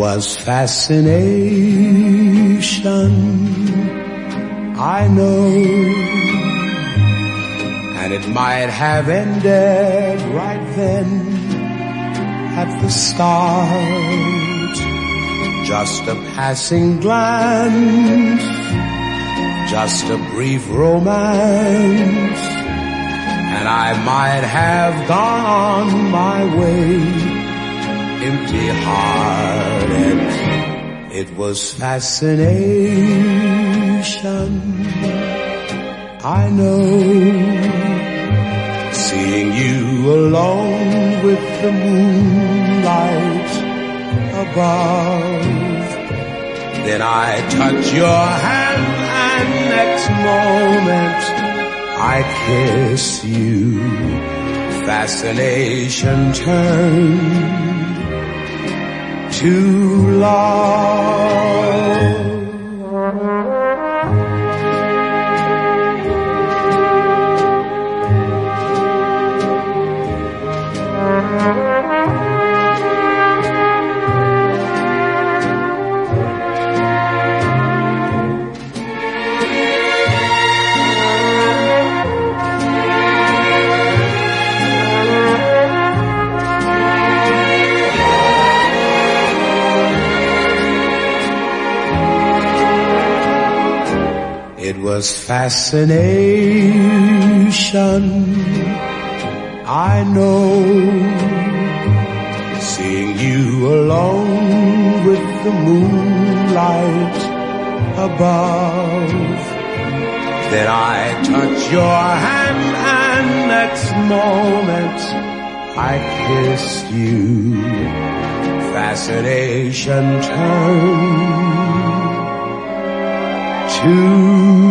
was fascination, I know. And it might have ended right then at the start. Just a passing glance, just a brief romance, and I might have gone on my way empty hearted. It was fascination. I know seeing you alone with the moonlight above. Then I touch your hand and next moment I kiss you. Fascination turns to love. Was fascination, I know, seeing you alone with the moonlight above. Then I touch your hand and next moment I kissed you. Fascination turned to